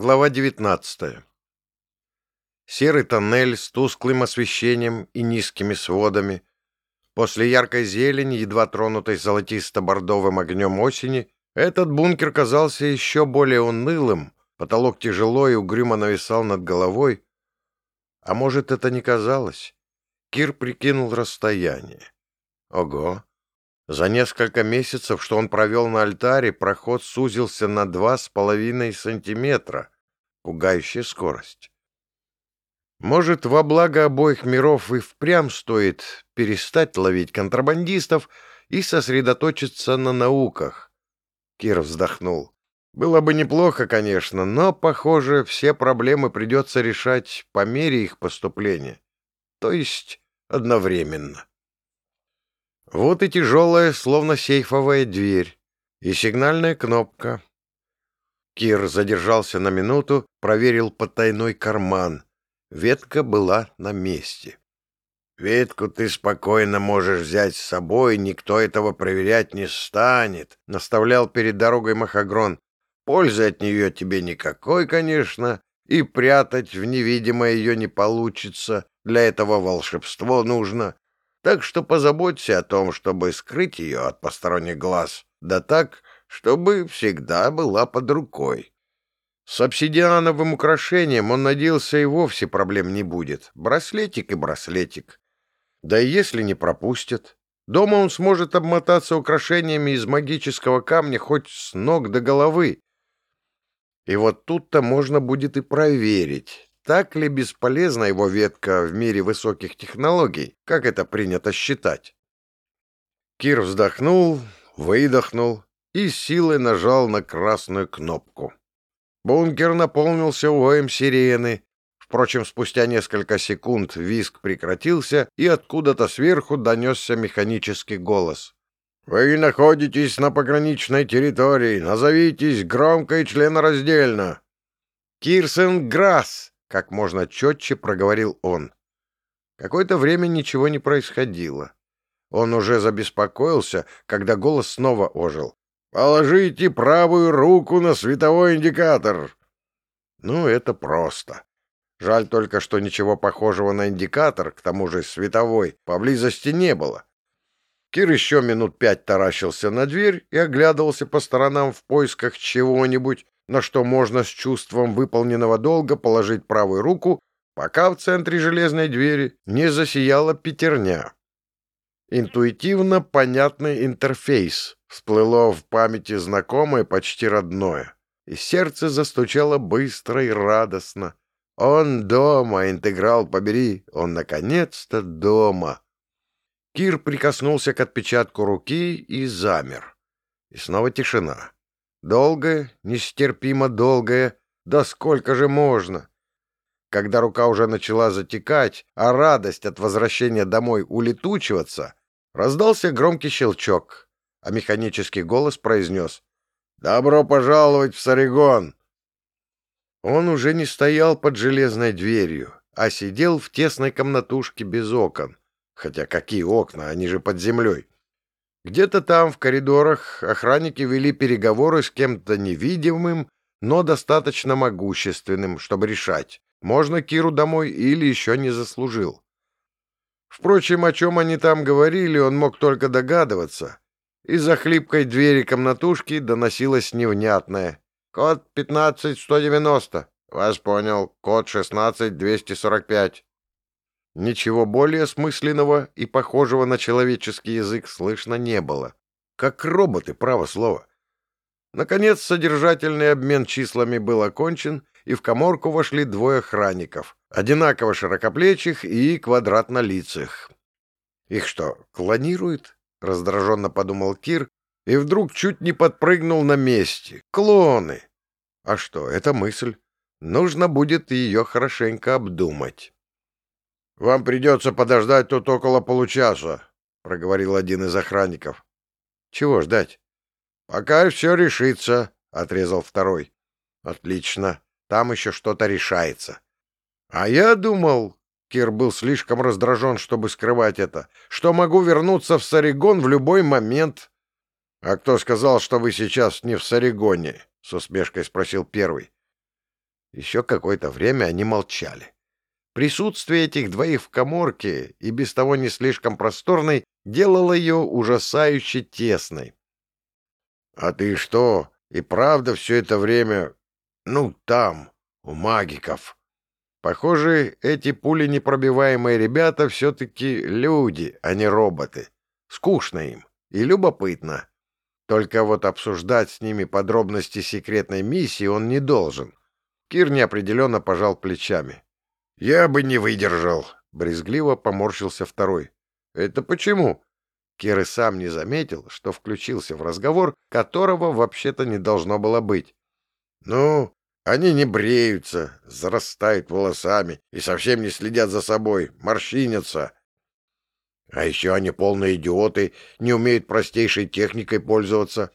Глава 19. Серый тоннель с тусклым освещением и низкими сводами. После яркой зелени, едва тронутой золотисто-бордовым огнем осени, этот бункер казался еще более унылым, потолок тяжело и угрюмо нависал над головой. А может, это не казалось? Кир прикинул расстояние. Ого! За несколько месяцев, что он провел на альтаре, проход сузился на два с половиной сантиметра. Пугающая скорость. Может, во благо обоих миров и впрямь стоит перестать ловить контрабандистов и сосредоточиться на науках. Кир вздохнул. Было бы неплохо, конечно, но, похоже, все проблемы придется решать по мере их поступления. То есть одновременно. Вот и тяжелая, словно сейфовая дверь, и сигнальная кнопка. Кир задержался на минуту, проверил потайной карман. Ветка была на месте. «Ветку ты спокойно можешь взять с собой, никто этого проверять не станет», — наставлял перед дорогой Махагрон. «Пользы от нее тебе никакой, конечно, и прятать в невидимое ее не получится. Для этого волшебство нужно. Так что позаботься о том, чтобы скрыть ее от посторонних глаз, да так, чтобы всегда была под рукой. С обсидиановым украшением он надеялся и вовсе проблем не будет. Браслетик и браслетик. Да и если не пропустят, дома он сможет обмотаться украшениями из магического камня хоть с ног до головы. И вот тут-то можно будет и проверить, так ли бесполезна его ветка в мире высоких технологий, как это принято считать? Кир вздохнул, выдохнул и силой нажал на красную кнопку. Бункер наполнился воем сирены. Впрочем, спустя несколько секунд виск прекратился, и откуда-то сверху донесся механический голос. «Вы находитесь на пограничной территории. Назовитесь громко и членораздельно». «Кирсен Грасс!» Как можно четче проговорил он. Какое-то время ничего не происходило. Он уже забеспокоился, когда голос снова ожил. «Положите правую руку на световой индикатор!» Ну, это просто. Жаль только, что ничего похожего на индикатор, к тому же световой, поблизости не было. Кир еще минут пять таращился на дверь и оглядывался по сторонам в поисках чего-нибудь, на что можно с чувством выполненного долга положить правую руку, пока в центре железной двери не засияла пятерня. Интуитивно понятный интерфейс всплыло в памяти знакомое, почти родное, и сердце застучало быстро и радостно. Он дома, интеграл побери, он наконец-то дома. Кир прикоснулся к отпечатку руки и замер. И снова тишина. Долгая, нестерпимо долгая, да сколько же можно? Когда рука уже начала затекать, а радость от возвращения домой улетучиваться, раздался громкий щелчок, а механический голос произнес «Добро пожаловать в Сарегон!» Он уже не стоял под железной дверью, а сидел в тесной комнатушке без окон. Хотя какие окна, они же под землей. Где-то там, в коридорах, охранники вели переговоры с кем-то невидимым, но достаточно могущественным, чтобы решать, можно Киру домой или еще не заслужил. Впрочем, о чем они там говорили, он мог только догадываться. Из-за хлипкой двери комнатушки доносилось невнятное. «Код 15190». «Вас понял. Код 16245». Ничего более смысленного и похожего на человеческий язык слышно не было. Как роботы, право слово. Наконец, содержательный обмен числами был окончен, и в коморку вошли двое охранников, одинаково широкоплечих и квадратнолицых. «Их что, клонируют?» — раздраженно подумал Кир, и вдруг чуть не подпрыгнул на месте. «Клоны!» А что, это мысль. Нужно будет ее хорошенько обдумать. «Вам придется подождать тут около получаса», — проговорил один из охранников. «Чего ждать?» «Пока все решится», — отрезал второй. «Отлично. Там еще что-то решается». «А я думал...» — Кир был слишком раздражен, чтобы скрывать это, что могу вернуться в Саригон в любой момент. «А кто сказал, что вы сейчас не в Саригоне?» — с усмешкой спросил первый. Еще какое-то время они молчали. Присутствие этих двоих в коморке, и без того не слишком просторной, делало ее ужасающе тесной. — А ты что, и правда все это время... Ну, там, у магиков? Похоже, эти пули-непробиваемые ребята все-таки люди, а не роботы. Скучно им и любопытно. Только вот обсуждать с ними подробности секретной миссии он не должен. Кир неопределенно пожал плечами. «Я бы не выдержал», — брезгливо поморщился второй. «Это почему?» Кир и сам не заметил, что включился в разговор, которого вообще-то не должно было быть. «Ну, они не бреются, зарастают волосами и совсем не следят за собой, морщинятся. А еще они полные идиоты, не умеют простейшей техникой пользоваться.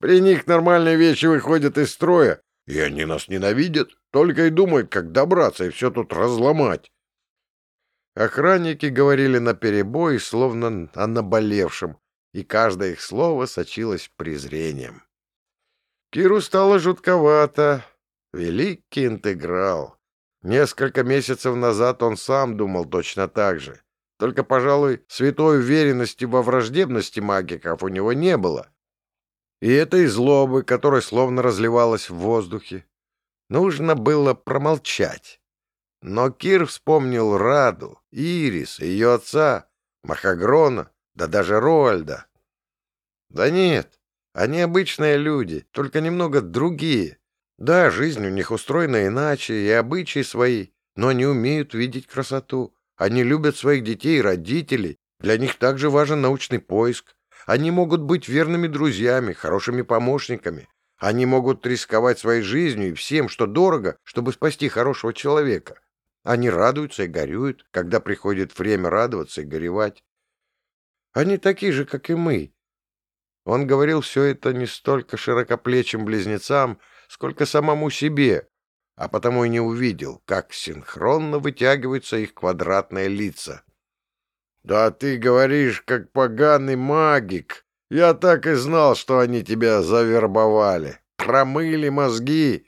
При них нормальные вещи выходят из строя, и они нас ненавидят, только и думают, как добраться и все тут разломать. Охранники говорили наперебой, словно о наболевшем, и каждое их слово сочилось презрением. Киру стало жутковато. Великий интеграл. Несколько месяцев назад он сам думал точно так же. Только, пожалуй, святой уверенности во враждебности магиков у него не было. И этой злобы, которая словно разливалась в воздухе. Нужно было промолчать. Но Кир вспомнил Раду, Ирис, ее отца, Махагрона, да даже Роальда. Да нет, они обычные люди, только немного другие. Да, жизнь у них устроена иначе, и обычаи свои, но они умеют видеть красоту. Они любят своих детей и родителей. Для них также важен научный поиск. Они могут быть верными друзьями, хорошими помощниками. Они могут рисковать своей жизнью и всем, что дорого, чтобы спасти хорошего человека. Они радуются и горюют, когда приходит время радоваться и горевать. Они такие же, как и мы. Он говорил все это не столько широкоплечим близнецам, сколько самому себе, а потому и не увидел, как синхронно вытягиваются их квадратные лица. «Да ты говоришь, как поганый магик. Я так и знал, что они тебя завербовали. Промыли мозги!»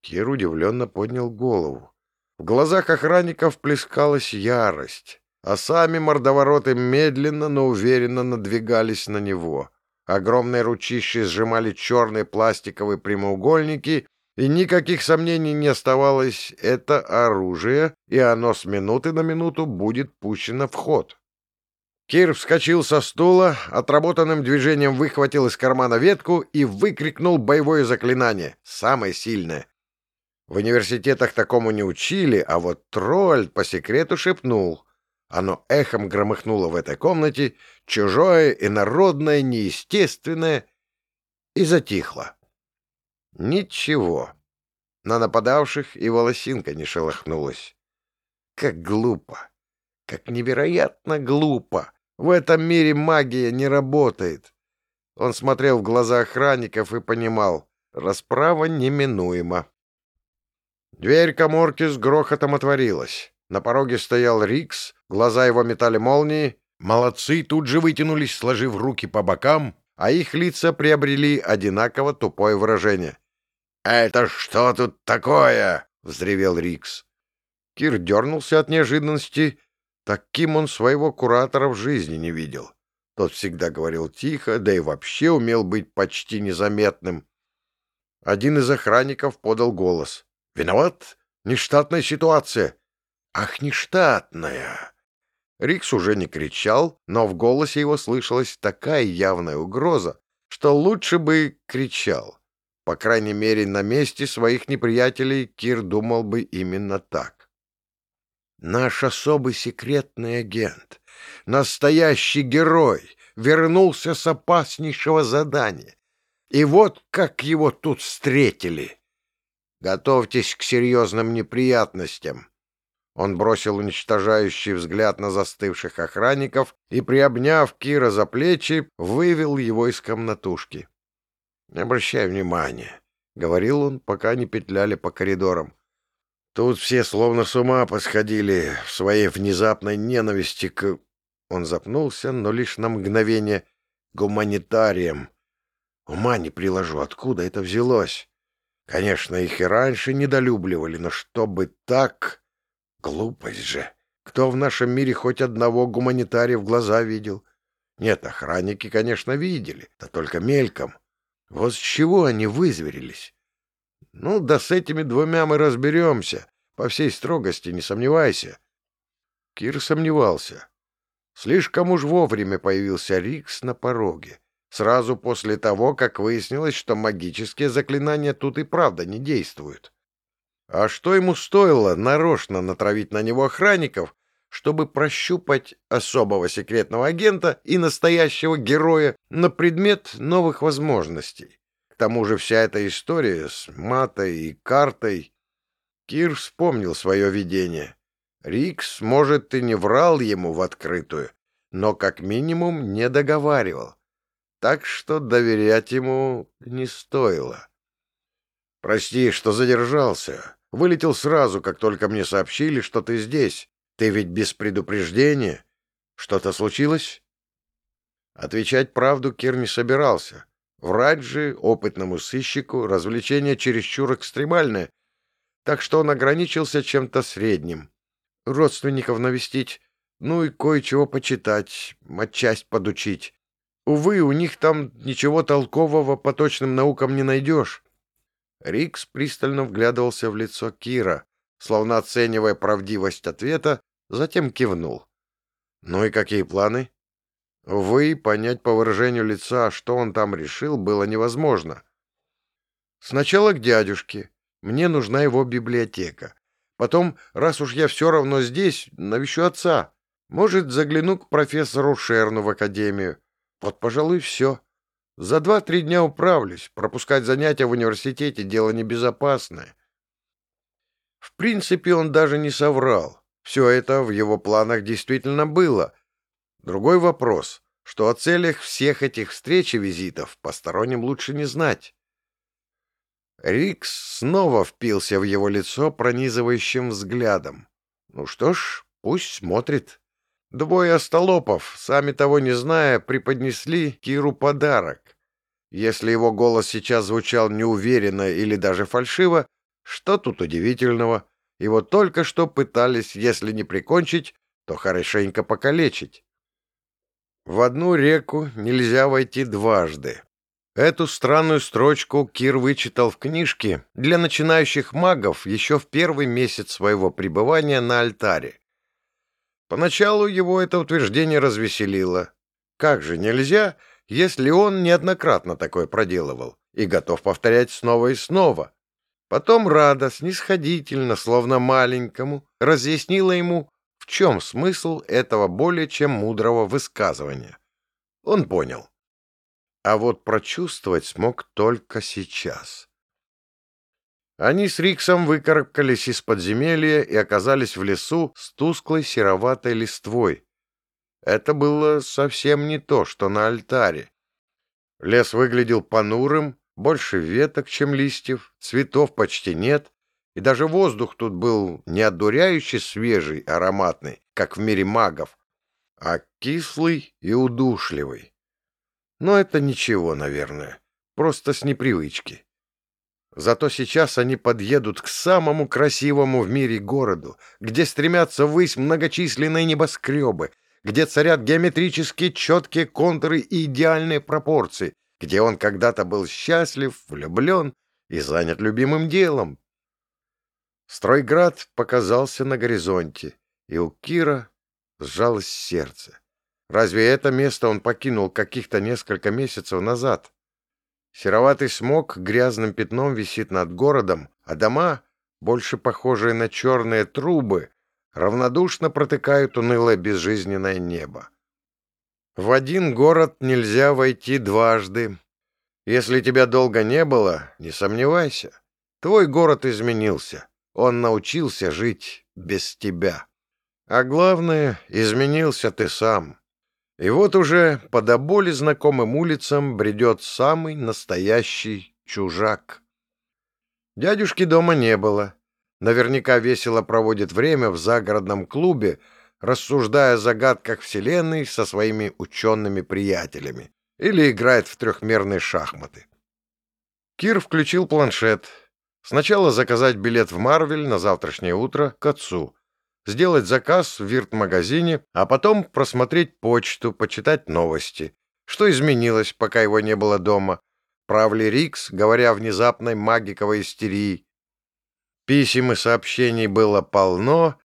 Кир удивленно поднял голову. В глазах охранников плескалась ярость, а сами мордовороты медленно, но уверенно надвигались на него. Огромные ручищи сжимали черные пластиковые прямоугольники — и никаких сомнений не оставалось, это оружие, и оно с минуты на минуту будет пущено в ход. Кир вскочил со стула, отработанным движением выхватил из кармана ветку и выкрикнул боевое заклинание, самое сильное. В университетах такому не учили, а вот тролль по секрету шепнул. Оно эхом громыхнуло в этой комнате, чужое, инородное, неестественное, и затихло. Ничего. На нападавших и волосинка не шелохнулась. Как глупо. Как невероятно глупо. В этом мире магия не работает. Он смотрел в глаза охранников и понимал, расправа неминуема. Дверь коморки с грохотом отворилась. На пороге стоял Рикс, глаза его метали молнии. Молодцы тут же вытянулись, сложив руки по бокам, а их лица приобрели одинаково тупое выражение. «Это что тут такое?» — взревел Рикс. Кир дернулся от неожиданности. Таким он своего куратора в жизни не видел. Тот всегда говорил тихо, да и вообще умел быть почти незаметным. Один из охранников подал голос. «Виноват? Нештатная ситуация». «Ах, нештатная!» Рикс уже не кричал, но в голосе его слышалась такая явная угроза, что лучше бы кричал. По крайней мере, на месте своих неприятелей Кир думал бы именно так. Наш особый секретный агент, настоящий герой, вернулся с опаснейшего задания. И вот как его тут встретили. Готовьтесь к серьезным неприятностям. Он бросил уничтожающий взгляд на застывших охранников и, приобняв Кира за плечи, вывел его из комнатушки. «Не обращай внимания», — говорил он, пока не петляли по коридорам. «Тут все словно с ума посходили в своей внезапной ненависти к...» Он запнулся, но лишь на мгновение гуманитарием. Ума не приложу, откуда это взялось. Конечно, их и раньше недолюбливали, но чтобы так... Глупость же. Кто в нашем мире хоть одного гуманитария в глаза видел? Нет, охранники, конечно, видели, да только мельком. Вот с чего они вызверились? Ну, да с этими двумя мы разберемся. По всей строгости, не сомневайся. Кир сомневался. Слишком уж вовремя появился Рикс на пороге. Сразу после того, как выяснилось, что магические заклинания тут и правда не действуют. А что ему стоило нарочно натравить на него охранников, чтобы прощупать особого секретного агента и настоящего героя на предмет новых возможностей? К тому же вся эта история с матой и картой... Кир вспомнил свое видение. Рикс, может, и не врал ему в открытую, но как минимум не договаривал так что доверять ему не стоило. «Прости, что задержался. Вылетел сразу, как только мне сообщили, что ты здесь. Ты ведь без предупреждения. Что-то случилось?» Отвечать правду Кир не собирался. Врать же опытному сыщику развлечение чересчур экстремальное, так что он ограничился чем-то средним. Родственников навестить, ну и кое-чего почитать, отчасть подучить. Увы, у них там ничего толкового по точным наукам не найдешь. Рикс пристально вглядывался в лицо Кира, словно оценивая правдивость ответа, затем кивнул. «Ну и какие планы?» Увы, понять по выражению лица, что он там решил, было невозможно. «Сначала к дядюшке. Мне нужна его библиотека. Потом, раз уж я все равно здесь, навещу отца. Может, загляну к профессору Шерну в академию. Вот, пожалуй, все. За два-три дня управлюсь. Пропускать занятия в университете — дело небезопасное. В принципе, он даже не соврал. Все это в его планах действительно было. Другой вопрос, что о целях всех этих встреч и визитов посторонним лучше не знать. Рикс снова впился в его лицо пронизывающим взглядом. Ну что ж, пусть смотрит. Двое остолопов, сами того не зная, преподнесли Киру подарок. Если его голос сейчас звучал неуверенно или даже фальшиво, что тут удивительного? Его только что пытались, если не прикончить, то хорошенько покалечить. В одну реку нельзя войти дважды. Эту странную строчку Кир вычитал в книжке для начинающих магов еще в первый месяц своего пребывания на альтаре. Поначалу его это утверждение развеселило. Как же нельзя, если он неоднократно такое проделывал и готов повторять снова и снова? Потом Рада снисходительно, словно маленькому, разъяснила ему, в чем смысл этого более чем мудрого высказывания. Он понял. А вот прочувствовать смог только сейчас. Они с Риксом выкарабкались из подземелья и оказались в лесу с тусклой сероватой листвой. Это было совсем не то, что на альтаре. Лес выглядел понурым, больше веток, чем листьев, цветов почти нет, и даже воздух тут был не одуряющий свежий, ароматный, как в мире магов, а кислый и удушливый. Но это ничего, наверное, просто с непривычки. Зато сейчас они подъедут к самому красивому в мире городу, где стремятся ввысь многочисленные небоскребы, где царят геометрически четкие контуры и идеальные пропорции, где он когда-то был счастлив, влюблен и занят любимым делом. Стройград показался на горизонте, и у Кира сжалось сердце. Разве это место он покинул каких-то несколько месяцев назад? Сероватый смог грязным пятном висит над городом, а дома, больше похожие на черные трубы, равнодушно протыкают унылое безжизненное небо. В один город нельзя войти дважды. Если тебя долго не было, не сомневайся. Твой город изменился. Он научился жить без тебя. А главное, изменился ты сам. И вот уже по до боли знакомым улицам бредет самый настоящий чужак. Дядюшки дома не было. Наверняка весело проводит время в загородном клубе, рассуждая о загадках Вселенной со своими учеными приятелями или играет в трехмерные шахматы. Кир включил планшет. Сначала заказать билет в Марвель на завтрашнее утро к отцу, сделать заказ в вирт-магазине, а потом просмотреть почту, почитать новости. Что изменилось, пока его не было дома? Прав ли Рикс, говоря о внезапной магиковой истерии? Писем и сообщений было полно.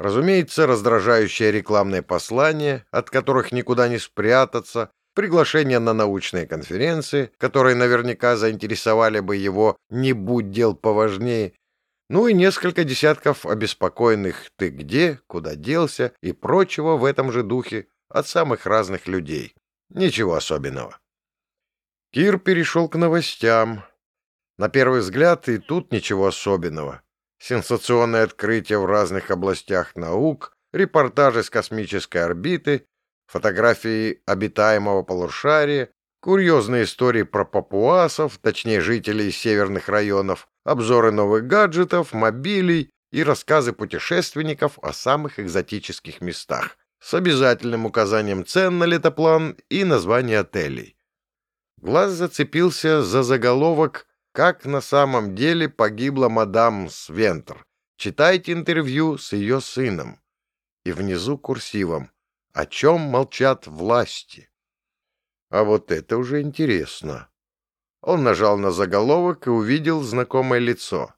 Разумеется, раздражающее рекламное послание, от которых никуда не спрятаться, приглашение на научные конференции, которые наверняка заинтересовали бы его, не будь дел поважнее, ну и несколько десятков обеспокоенных «ты где?», «куда делся?» и прочего в этом же духе от самых разных людей. Ничего особенного. Кир перешел к новостям. На первый взгляд и тут ничего особенного. Сенсационные открытия в разных областях наук, репортажи с космической орбиты, фотографии обитаемого полушария, курьезные истории про папуасов, точнее жителей северных районов, обзоры новых гаджетов, мобилей и рассказы путешественников о самых экзотических местах с обязательным указанием цен на летоплан и название отелей. Глаз зацепился за заголовок «Как на самом деле погибла мадам Свентер». Читайте интервью с ее сыном. И внизу курсивом «О чем молчат власти». А вот это уже интересно. Он нажал на заголовок и увидел знакомое лицо.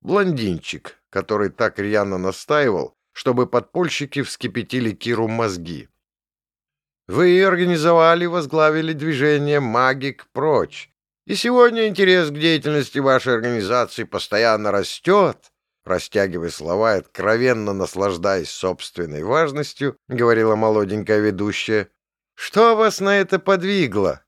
Блондинчик, который так рьяно настаивал, чтобы подпольщики вскипятили Киру мозги. Вы организовали, возглавили движение «Магик прочь». И сегодня интерес к деятельности вашей организации постоянно растет, растягивая слова и откровенно наслаждаясь собственной важностью, говорила молоденькая ведущая. Что вас на это подвигло?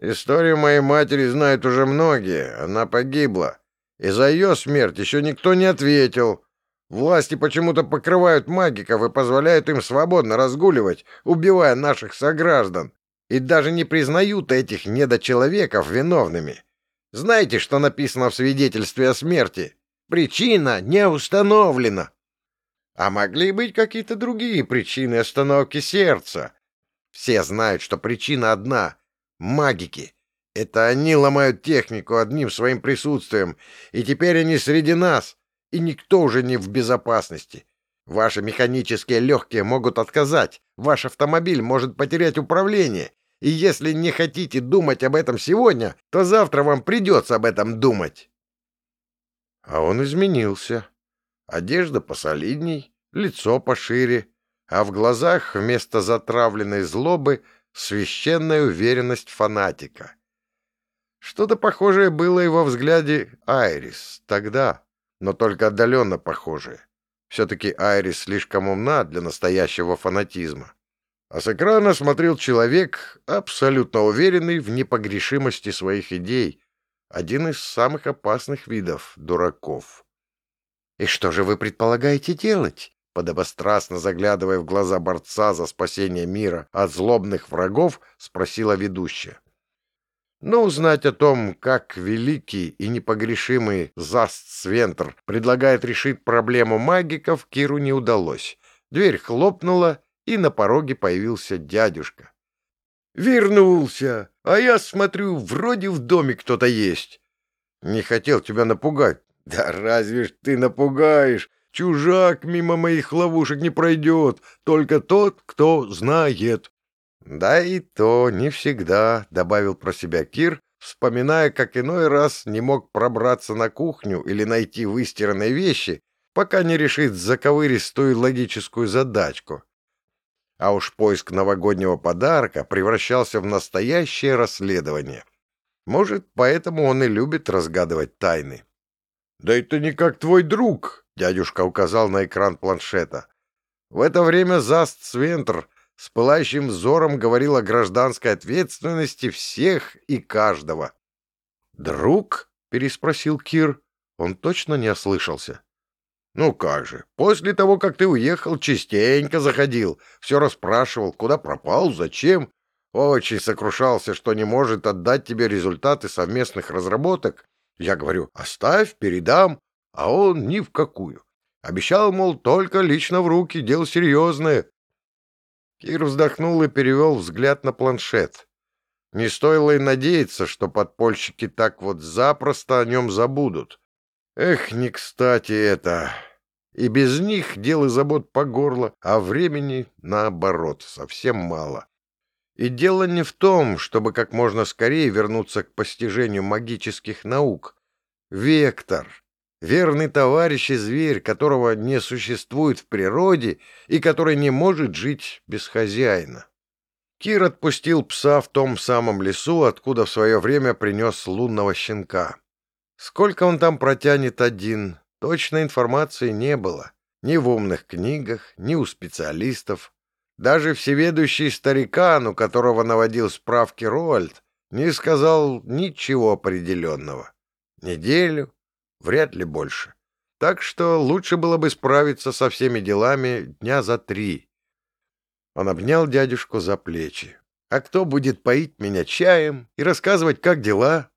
Историю моей матери знают уже многие. Она погибла. И за ее смерть еще никто не ответил. Власти почему-то покрывают магиков и позволяют им свободно разгуливать, убивая наших сограждан. И даже не признают этих недочеловеков виновными. Знаете, что написано в свидетельстве о смерти? Причина не установлена. А могли быть какие-то другие причины остановки сердца. Все знают, что причина одна магики. Это они ломают технику одним своим присутствием, и теперь они среди нас, и никто уже не в безопасности. Ваши механические легкие могут отказать, ваш автомобиль может потерять управление, и если не хотите думать об этом сегодня, то завтра вам придется об этом думать. А он изменился. Одежда посолидней, лицо пошире, а в глазах вместо затравленной злобы священная уверенность фанатика. Что-то похожее было и во взгляде Айрис тогда, но только отдаленно похожее. Все-таки Айрис слишком умна для настоящего фанатизма. А с экрана смотрел человек, абсолютно уверенный в непогрешимости своих идей, один из самых опасных видов дураков. «И что же вы предполагаете делать?» подобострастно заглядывая в глаза борца за спасение мира от злобных врагов, спросила ведущая. Но узнать о том, как великий и непогрешимый Заст Свентр предлагает решить проблему магиков, Киру не удалось. Дверь хлопнула, и на пороге появился дядюшка. «Вернулся! А я смотрю, вроде в доме кто-то есть. Не хотел тебя напугать. Да разве ж ты напугаешь? Чужак мимо моих ловушек не пройдет, только тот, кто знает. Да и то не всегда, — добавил про себя Кир, вспоминая, как иной раз не мог пробраться на кухню или найти выстиранные вещи, пока не решит заковыристую логическую задачку. А уж поиск новогоднего подарка превращался в настоящее расследование. Может, поэтому он и любит разгадывать тайны. «Да это не как твой друг!» — дядюшка указал на экран планшета. В это время Заст Свентр с пылающим взором говорил о гражданской ответственности всех и каждого. «Друг?» — переспросил Кир. Он точно не ослышался. «Ну как же, после того, как ты уехал, частенько заходил, все расспрашивал, куда пропал, зачем. Очень сокрушался, что не может отдать тебе результаты совместных разработок, я говорю, оставь, передам, а он ни в какую. Обещал, мол, только лично в руки, дело серьезное. Кир вздохнул и перевел взгляд на планшет. Не стоило и надеяться, что подпольщики так вот запросто о нем забудут. Эх, не кстати это. И без них дел и забот по горло, а времени, наоборот, совсем мало. И дело не в том, чтобы как можно скорее вернуться к постижению магических наук. Вектор — верный товарищ и зверь, которого не существует в природе и который не может жить без хозяина. Кир отпустил пса в том самом лесу, откуда в свое время принес лунного щенка. Сколько он там протянет один, точной информации не было. Ни в умных книгах, ни у специалистов. Даже всеведущий старикан, у которого наводил справки Роальд, не сказал ничего определенного. Неделю, вряд ли больше. Так что лучше было бы справиться со всеми делами дня за три. Он обнял дядюшку за плечи. «А кто будет поить меня чаем и рассказывать, как дела?»